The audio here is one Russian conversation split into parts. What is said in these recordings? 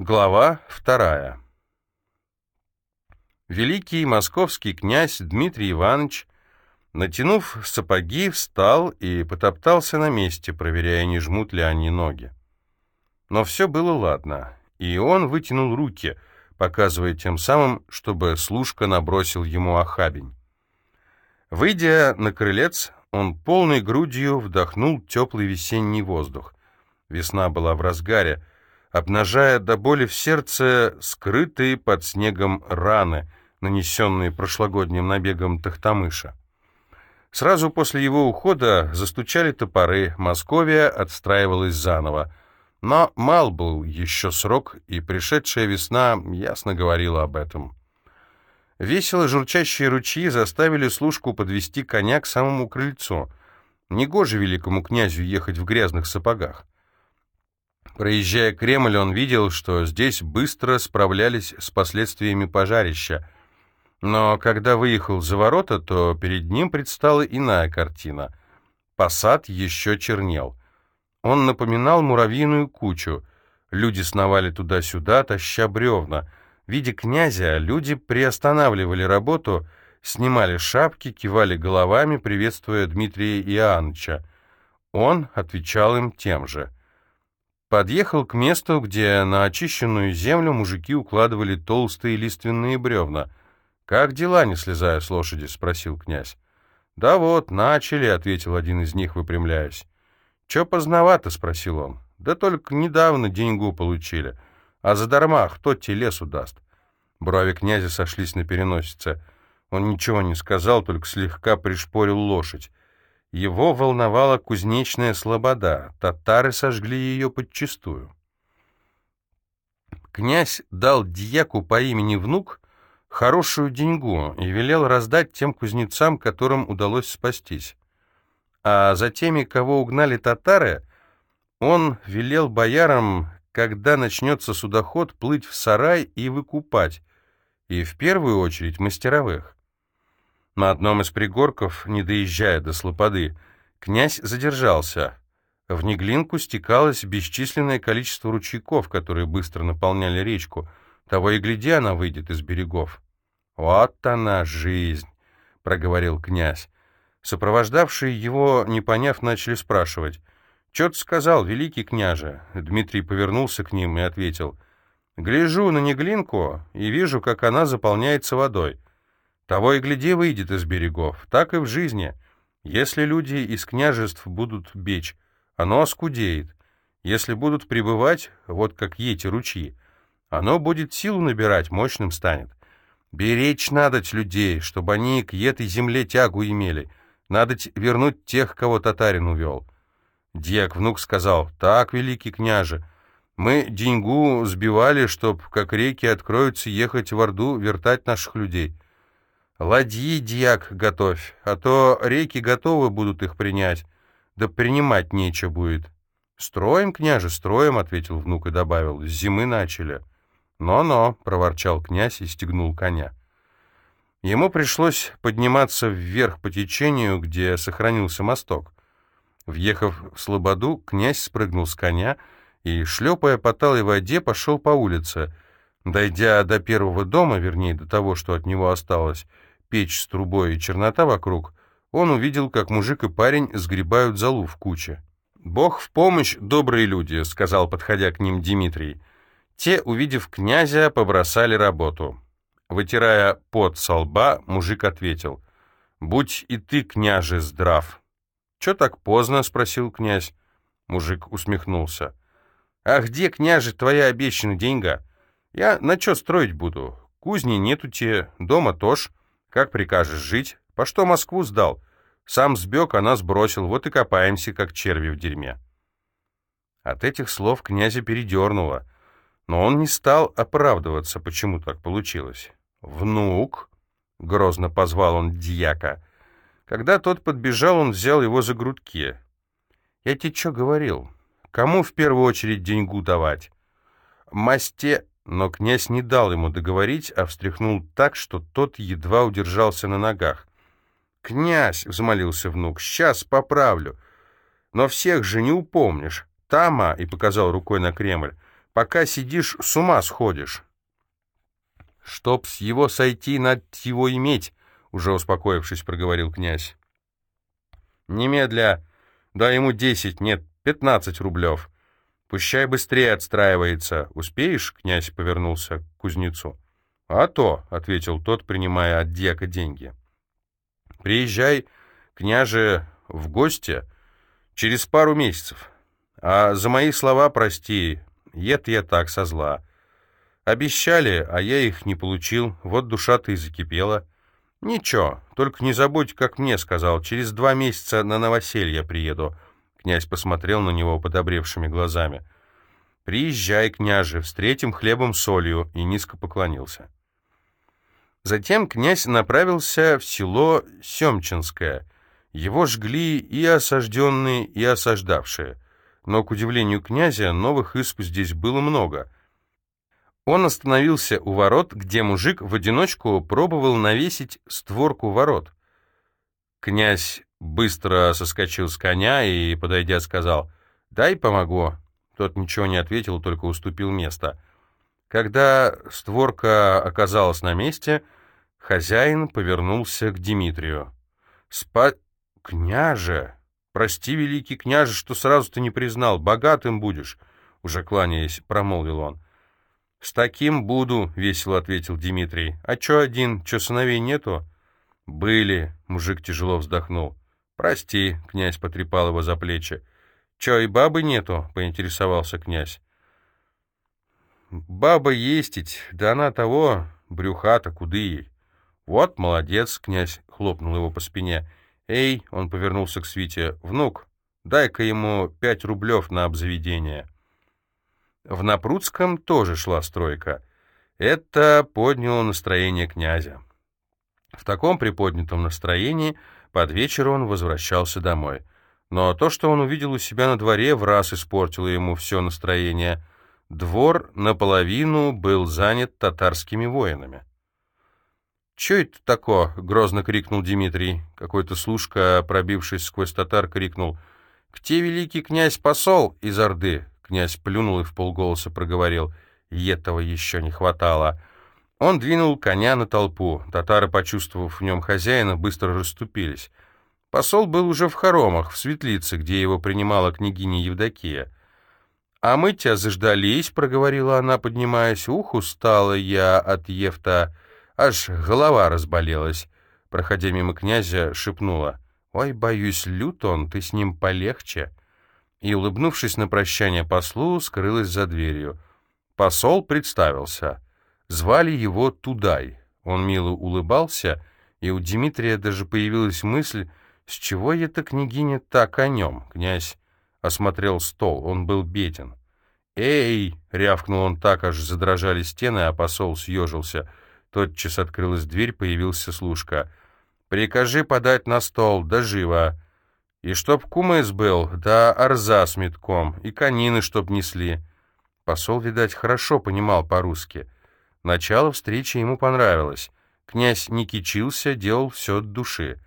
Глава вторая. Великий московский князь Дмитрий Иванович, натянув сапоги, встал и потоптался на месте, проверяя, не жмут ли они ноги. Но все было ладно, и он вытянул руки, показывая тем самым, чтобы служка набросил ему охабень. Выйдя на крылец, он полной грудью вдохнул теплый весенний воздух. Весна была в разгаре, обнажая до боли в сердце скрытые под снегом раны, нанесенные прошлогодним набегом Тахтамыша. Сразу после его ухода застучали топоры, Московия отстраивалась заново. Но мал был еще срок, и пришедшая весна ясно говорила об этом. Весело журчащие ручьи заставили служку подвести коня к самому крыльцу. Негоже великому князю ехать в грязных сапогах. Проезжая Кремль, он видел, что здесь быстро справлялись с последствиями пожарища. Но когда выехал за ворота, то перед ним предстала иная картина. Посад еще чернел. Он напоминал муравьиную кучу. Люди сновали туда-сюда, таща бревна. Видя князя, люди приостанавливали работу, снимали шапки, кивали головами, приветствуя Дмитрия Иоанновича. Он отвечал им тем же — Подъехал к месту, где на очищенную землю мужики укладывали толстые лиственные бревна. «Как дела?» — не слезая с лошади, — спросил князь. «Да вот, начали», — ответил один из них, выпрямляясь. «Чё поздновато?» — спросил он. «Да только недавно деньгу получили. А задарма кто тебе лесу даст?» Брови князя сошлись на переносице. Он ничего не сказал, только слегка пришпорил лошадь. Его волновала кузнечная слобода, татары сожгли ее подчистую. Князь дал дьяку по имени Внук хорошую деньгу и велел раздать тем кузнецам, которым удалось спастись. А за теми, кого угнали татары, он велел боярам, когда начнется судоход, плыть в сарай и выкупать, и в первую очередь мастеровых. На одном из пригорков, не доезжая до Слободы, князь задержался. В Неглинку стекалось бесчисленное количество ручейков, которые быстро наполняли речку. Того и гляди, она выйдет из берегов. «Вот она, жизнь!» — проговорил князь. Сопровождавшие его, не поняв, начали спрашивать. «Чё сказал, великий княже?» Дмитрий повернулся к ним и ответил. «Гляжу на Неглинку и вижу, как она заполняется водой. Того и гляди выйдет из берегов. Так и в жизни. Если люди из княжеств будут бечь, оно оскудеет. Если будут пребывать, вот как эти ручьи, оно будет силу набирать, мощным станет. Беречь надо людей, чтобы они к этой земле тягу имели. Надо вернуть тех, кого татарин увел. Дьяк внук сказал, так, великий княже, мы деньгу сбивали, чтоб, как реки откроются, ехать в Орду, вертать наших людей. Ладьи, дьяк, готовь, а то реки готовы будут их принять, да принимать нечего будет. «Строим, княже, строим», — ответил внук и добавил, — «с зимы начали». «Но-но», — проворчал князь и стегнул коня. Ему пришлось подниматься вверх по течению, где сохранился мосток. Въехав в Слободу, князь спрыгнул с коня и, шлепая по талой воде, пошел по улице. Дойдя до первого дома, вернее, до того, что от него осталось, печь с трубой и чернота вокруг, он увидел, как мужик и парень сгребают золу в куче. «Бог в помощь, добрые люди», — сказал, подходя к ним Дмитрий. Те, увидев князя, побросали работу. Вытирая пот со лба, мужик ответил. «Будь и ты, княже, здрав». «Чё так поздно?» — спросил князь. Мужик усмехнулся. «А где, княже, твоя обещанная деньга? Я на чё строить буду? Кузни нету те, дома тоже. Как прикажешь жить? По что Москву сдал? Сам сбег, а нас бросил, вот и копаемся, как черви в дерьме. От этих слов князя передернуло, но он не стал оправдываться, почему так получилось. «Внук!» — грозно позвал он дьяка. Когда тот подбежал, он взял его за грудки. «Я тебе что говорил? Кому в первую очередь деньгу давать?» «Масте...» Но князь не дал ему договорить, а встряхнул так, что тот едва удержался на ногах. «Князь!» — взмолился внук. «Сейчас поправлю. Но всех же не упомнишь. Тама!» — и показал рукой на Кремль. Пока сидишь, с ума сходишь». «Чтоб с его сойти, надо его иметь», — уже успокоившись, проговорил князь. «Немедля, дай ему десять, нет, пятнадцать рублев. Пущай быстрее отстраивается. Успеешь?» — князь повернулся к кузнецу. «А то», — ответил тот, принимая от дьяка деньги. «Приезжай, княже, в гости через пару месяцев. А за мои слова прости, ед я так со зла. Обещали, а я их не получил, вот душа-то и закипела. Ничего, только не забудь, как мне сказал, через два месяца на новоселье приеду». Князь посмотрел на него подобревшими глазами. «Приезжай, княже, встретим хлебом-солью», и низко поклонился. Затем князь направился в село Семчинское. Его жгли и осажденные, и осаждавшие. Но, к удивлению князя, новых исп здесь было много. Он остановился у ворот, где мужик в одиночку пробовал навесить створку ворот. Князь быстро соскочил с коня и, подойдя, сказал «Дай помогу». Тот ничего не ответил, только уступил место. Когда створка оказалась на месте, хозяин повернулся к Дмитрию. «Спа... княже! Прости, великий княже, что сразу ты не признал, богатым будешь!» Уже кланяясь, промолвил он. «С таким буду», — весело ответил Дмитрий. «А чё один, чё сыновей нету?» «Были», — мужик тяжело вздохнул. «Прости», — князь потрепал его за плечи. «Чё, и бабы нету?» — поинтересовался князь. «Баба есть, да она того, брюхата, куды ей». «Вот, молодец», — князь хлопнул его по спине. «Эй», — он повернулся к Свите, — «внук, дай-ка ему пять рублев на обзаведение». В Напрудском тоже шла стройка. Это подняло настроение князя. В таком приподнятом настроении под вечер он возвращался домой. Но то, что он увидел у себя на дворе, в раз испортило ему все настроение. Двор наполовину был занят татарскими воинами. «Че это тако?» — грозно крикнул Дмитрий. Какой-то служка, пробившись сквозь татар, крикнул. «Где великий князь-посол из Орды?» Князь плюнул и в полголоса проговорил. «Этого еще не хватало». Он двинул коня на толпу. Татары, почувствовав в нем хозяина, быстро расступились. Посол был уже в хоромах, в светлице, где его принимала княгиня Евдокия. «А мы тебя заждались», — проговорила она, поднимаясь. «Ух, устала я от Евта, аж голова разболелась». Проходя мимо князя, шепнула. «Ой, боюсь, лют он, ты с ним полегче». И, улыбнувшись на прощание послу, скрылась за дверью. Посол представился — Звали его Тудай. Он мило улыбался, и у Дмитрия даже появилась мысль, с чего эта княгиня так о нем? Князь осмотрел стол, он был беден. «Эй!» — рявкнул он так, аж задрожали стены, а посол съежился. Тотчас открылась дверь, появился служка. «Прикажи подать на стол, да живо!» «И чтоб кумыс был, да арза с метком, и конины чтоб несли». Посол, видать, хорошо понимал по-русски — Начало встречи ему понравилось. Князь не кичился, делал все от души.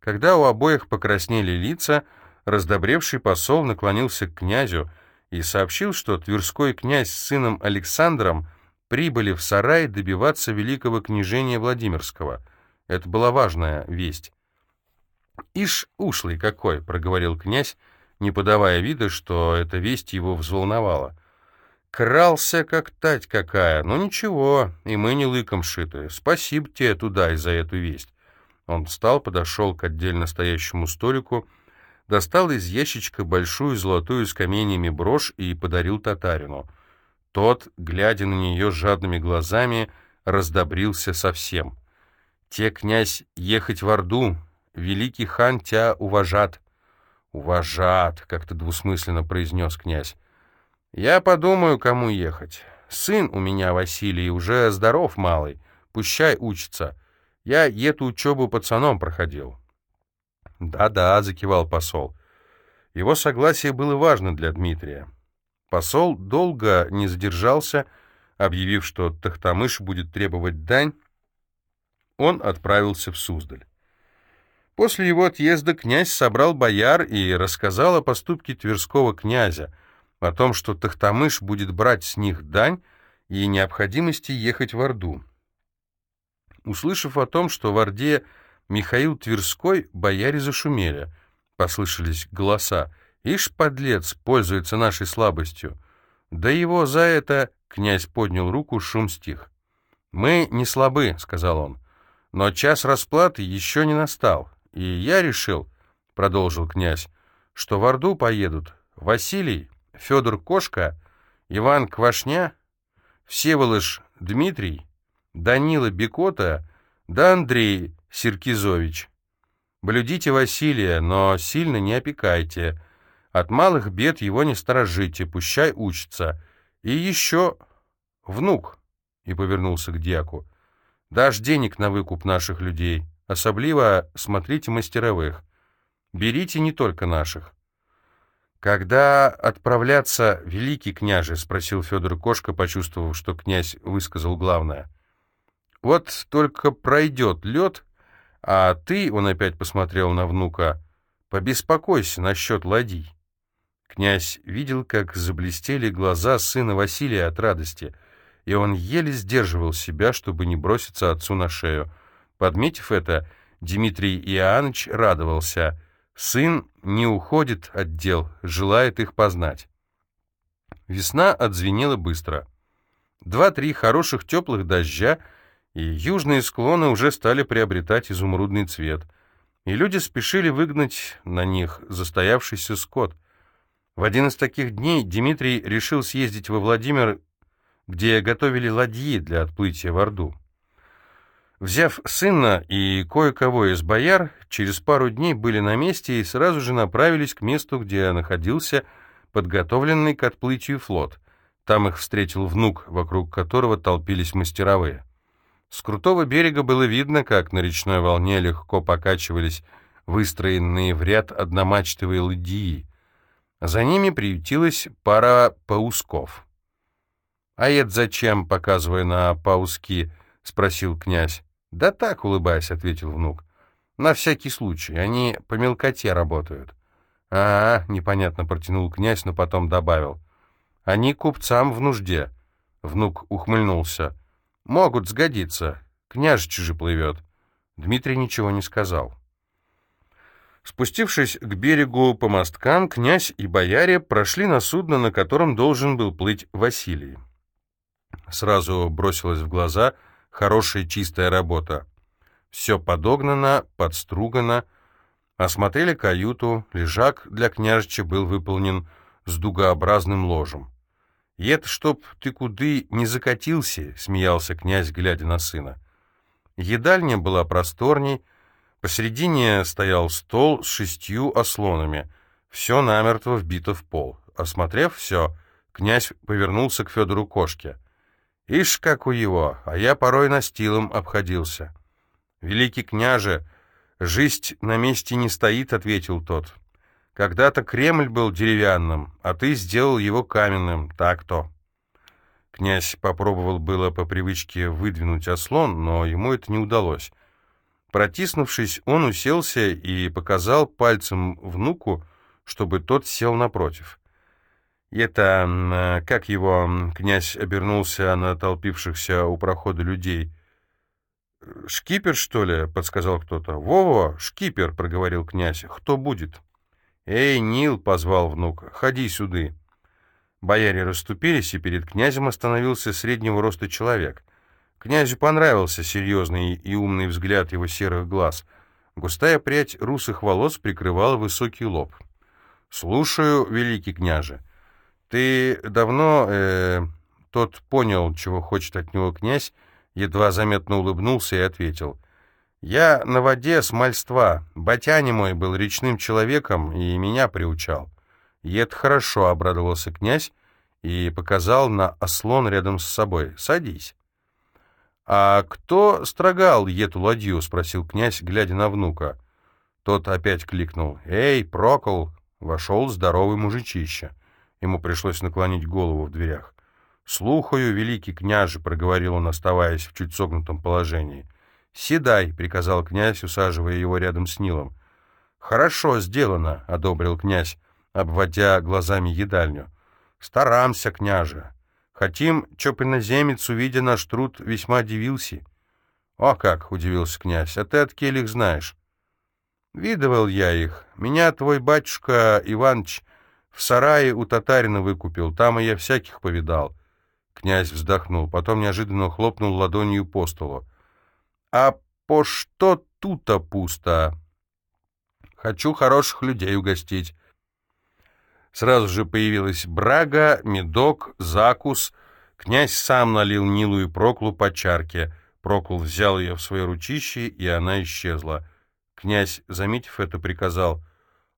Когда у обоих покраснели лица, раздобревший посол наклонился к князю и сообщил, что Тверской князь с сыном Александром прибыли в сарай добиваться великого княжения Владимирского. Это была важная весть. «Ишь, ушлый какой!» — проговорил князь, не подавая вида, что эта весть его взволновала. Крался, как тать какая. Ну ничего, и мы не лыком шиты. Спасибо тебе туда и за эту весть. Он встал, подошел к отдельно стоящему столику, достал из ящичка большую золотую с каменьями брошь и подарил татарину. Тот, глядя на нее жадными глазами, раздобрился совсем. «Те, князь, ехать в Орду, великий хан тебя уважат». «Уважат», — как-то двусмысленно произнес князь. Я подумаю, кому ехать. Сын у меня, Василий, уже здоров малый, пущай учится. Я эту учебу пацаном проходил. Да-да, закивал посол. Его согласие было важно для Дмитрия. Посол долго не задержался, объявив, что Тахтамыш будет требовать дань, он отправился в Суздаль. После его отъезда князь собрал бояр и рассказал о поступке Тверского князя — о том, что Тахтамыш будет брать с них дань и необходимости ехать в Орду. Услышав о том, что в Орде Михаил Тверской, бояре зашумели. Послышались голоса. «Ишь, подлец, пользуется нашей слабостью!» «Да его за это...» — князь поднял руку, шум стих. «Мы не слабы», — сказал он. «Но час расплаты еще не настал. И я решил, — продолжил князь, — что в Орду поедут Василий, Федор Кошка, Иван Квашня, Всеволыш Дмитрий, Данила Бекота да Андрей Сиркизович. Блюдите Василия, но сильно не опекайте. От малых бед его не сторожите, пущай учится. И еще внук, — и повернулся к дьяку, — дашь денег на выкуп наших людей, особливо смотрите мастеровых. Берите не только наших. «Когда отправляться, великий княже?» — спросил Федор Кошка, почувствовав, что князь высказал главное. «Вот только пройдет лед, а ты, — он опять посмотрел на внука, — побеспокойся насчет ладей». Князь видел, как заблестели глаза сына Василия от радости, и он еле сдерживал себя, чтобы не броситься отцу на шею. Подметив это, Дмитрий Иоаннович радовался. Сын не уходит от дел, желает их познать. Весна отзвенела быстро. Два-три хороших теплых дождя — и южные склоны уже стали приобретать изумрудный цвет, и люди спешили выгнать на них застоявшийся скот. В один из таких дней Дмитрий решил съездить во Владимир, где готовили ладьи для отплытия в Орду. Взяв сына и кое-кого из бояр, через пару дней были на месте и сразу же направились к месту, где находился подготовленный к отплытию флот. Там их встретил внук, вокруг которого толпились мастеровые. С крутого берега было видно, как на речной волне легко покачивались выстроенные в ряд одномачтовые ладьи. За ними приютилась пара паусков. «А это зачем?» — показывая на пауски, — спросил князь. «Да так, улыбаясь», — ответил внук. «На всякий случай. Они по мелкоте работают». «А, -а — непонятно протянул князь, но потом добавил. «Они купцам в нужде». Внук ухмыльнулся. «Могут сгодиться. Княжич же плывет». Дмитрий ничего не сказал. Спустившись к берегу по мосткам, князь и бояре прошли на судно, на котором должен был плыть Василий. Сразу бросилась в глаза хорошая чистая работа. Все подогнано, подстругано. Осмотрели каюту, лежак для княжича был выполнен с дугообразным ложем. «И чтоб ты куды не закатился», — смеялся князь, глядя на сына. Едальня была просторней, посередине стоял стол с шестью ослонами, все намертво вбито в пол. Осмотрев все, князь повернулся к Федору Кошке. «Ишь, как у его, а я порой настилом обходился». «Великий княже, жизнь на месте не стоит», — ответил тот. Когда-то Кремль был деревянным, а ты сделал его каменным, так-то. Князь попробовал было по привычке выдвинуть ослон, но ему это не удалось. Протиснувшись, он уселся и показал пальцем внуку, чтобы тот сел напротив. Это, как его, князь обернулся на толпившихся у прохода людей. «Шкипер, что ли?» — подсказал кто-то. «Во-во, шкипер!» — проговорил князь. «Кто будет?» «Эй, Нил!» — позвал внук. «Ходи сюды!» Бояре расступились, и перед князем остановился среднего роста человек. Князю понравился серьезный и умный взгляд его серых глаз. Густая прядь русых волос прикрывала высокий лоб. «Слушаю, великий княже. Ты давно...» э, Тот понял, чего хочет от него князь, едва заметно улыбнулся и ответил. Я на воде с мальства. Батяня мой был речным человеком и меня приучал. И это хорошо, — обрадовался князь и показал на ослон рядом с собой. Садись. «А кто строгал эту ладью?» — спросил князь, глядя на внука. Тот опять кликнул. «Эй, Прокол!» — вошел здоровый мужичище. Ему пришлось наклонить голову в дверях. «Слухаю, великий княже», — проговорил он, оставаясь в чуть согнутом положении. «Седай», — приказал князь, усаживая его рядом с Нилом. «Хорошо сделано», — одобрил князь, обводя глазами едальню. Старамся, княже. Хотим, чоп иноземец, увидя наш труд, весьма дивился. О как, удивился князь, а ты от келих знаешь? Видывал я их. Меня твой батюшка Иваныч в сарае у татарина выкупил, там и я всяких повидал. Князь вздохнул, потом неожиданно хлопнул ладонью по столу. «А по что тут-то пусто? Хочу хороших людей угостить». Сразу же появилась брага, медок, закус. Князь сам налил Нилу и Проклу по чарке. Прокл взял ее в свои ручище, и она исчезла. Князь, заметив это, приказал,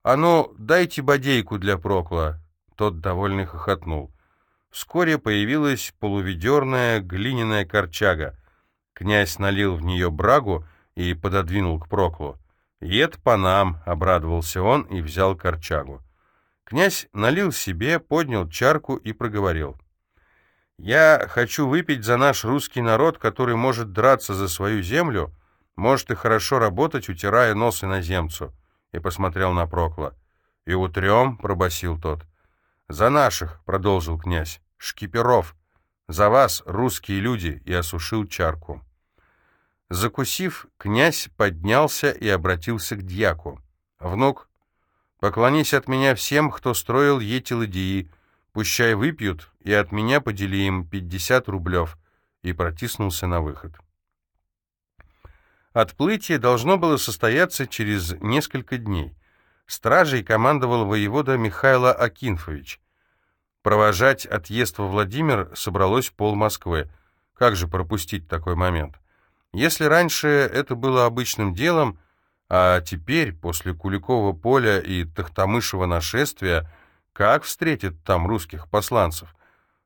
«А ну, дайте бодейку для Прокла». Тот довольно хохотнул. Вскоре появилась полуведерная глиняная корчага. Князь налил в нее брагу и пододвинул к Проклу. «Ед по нам», — обрадовался он и взял корчагу. Князь налил себе, поднял чарку и проговорил. «Я хочу выпить за наш русский народ, который может драться за свою землю, может и хорошо работать, утирая нос иноземцу», и посмотрел на Прокла. «И утрем», — пробасил тот. «За наших», — продолжил князь шкиперов. За вас, русские люди!» и осушил чарку. Закусив, князь поднялся и обратился к дьяку. «Внук, поклонись от меня всем, кто строил эти ладьи, пущай выпьют, и от меня подели им пятьдесят рублев», и протиснулся на выход. Отплытие должно было состояться через несколько дней. Стражей командовал воевода Михайло Акинфович. Провожать отъезд во Владимир собралось пол Москвы. Как же пропустить такой момент? Если раньше это было обычным делом, а теперь, после Куликового поля и Тахтамышева нашествия, как встретят там русских посланцев?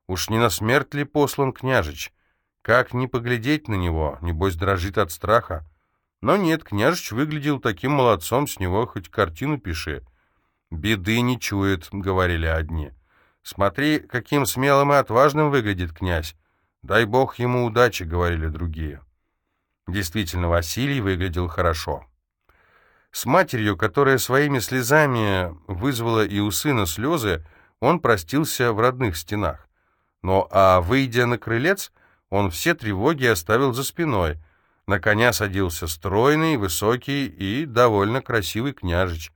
Уж не на смерть ли послан княжич? Как не поглядеть на него, небось дрожит от страха? Но нет, княжич выглядел таким молодцом, с него хоть картину пиши. «Беды не чует», — говорили одни. «Смотри, каким смелым и отважным выглядит князь. Дай бог ему удачи», — говорили другие. Действительно, Василий выглядел хорошо. С матерью, которая своими слезами вызвала и у сына слезы, он простился в родных стенах. Но а выйдя на крылец, он все тревоги оставил за спиной. На коня садился стройный, высокий и довольно красивый княжич.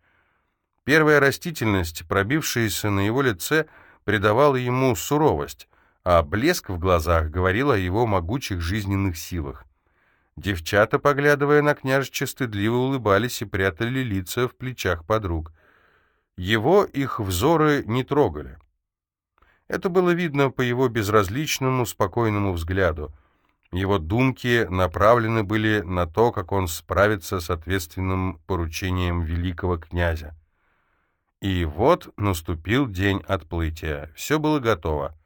Первая растительность, пробившаяся на его лице, — придавало ему суровость, а блеск в глазах говорил о его могучих жизненных силах. Девчата, поглядывая на княжича, стыдливо улыбались и прятали лица в плечах подруг. Его их взоры не трогали. Это было видно по его безразличному, спокойному взгляду. Его думки направлены были на то, как он справится с ответственным поручением великого князя. И вот наступил день отплытия. Все было готово.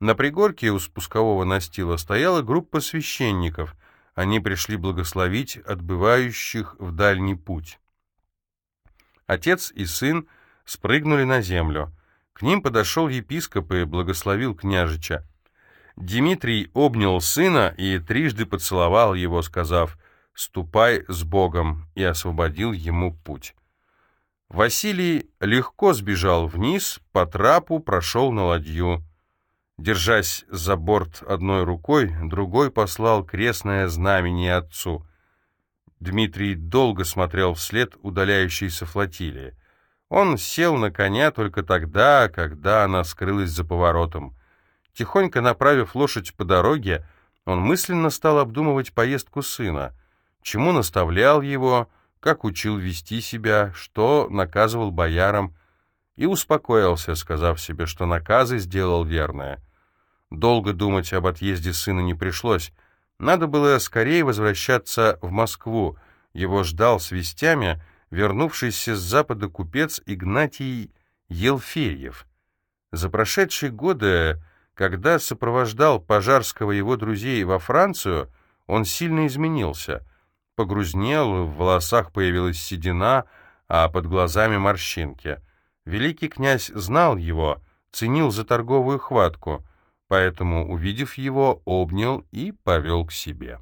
На пригорке у спускового настила стояла группа священников. Они пришли благословить отбывающих в дальний путь. Отец и сын спрыгнули на землю. К ним подошел епископ и благословил княжича. Дмитрий обнял сына и трижды поцеловал его, сказав «Ступай с Богом» и освободил ему путь. Василий легко сбежал вниз, по трапу прошел на ладью. Держась за борт одной рукой, другой послал крестное знамение отцу. Дмитрий долго смотрел вслед удаляющейся флотилии. Он сел на коня только тогда, когда она скрылась за поворотом. Тихонько направив лошадь по дороге, он мысленно стал обдумывать поездку сына. Чему наставлял его, как учил вести себя, что наказывал боярам, и успокоился, сказав себе, что наказы сделал верное. Долго думать об отъезде сына не пришлось. Надо было скорее возвращаться в Москву. Его ждал с вестями вернувшийся с запада купец Игнатий Елферьев. За прошедшие годы, когда сопровождал Пожарского его друзей во Францию, он сильно изменился — погрузнел, в волосах появилась седина, а под глазами морщинки. Великий князь знал его, ценил за торговую хватку, поэтому, увидев его, обнял и повел к себе.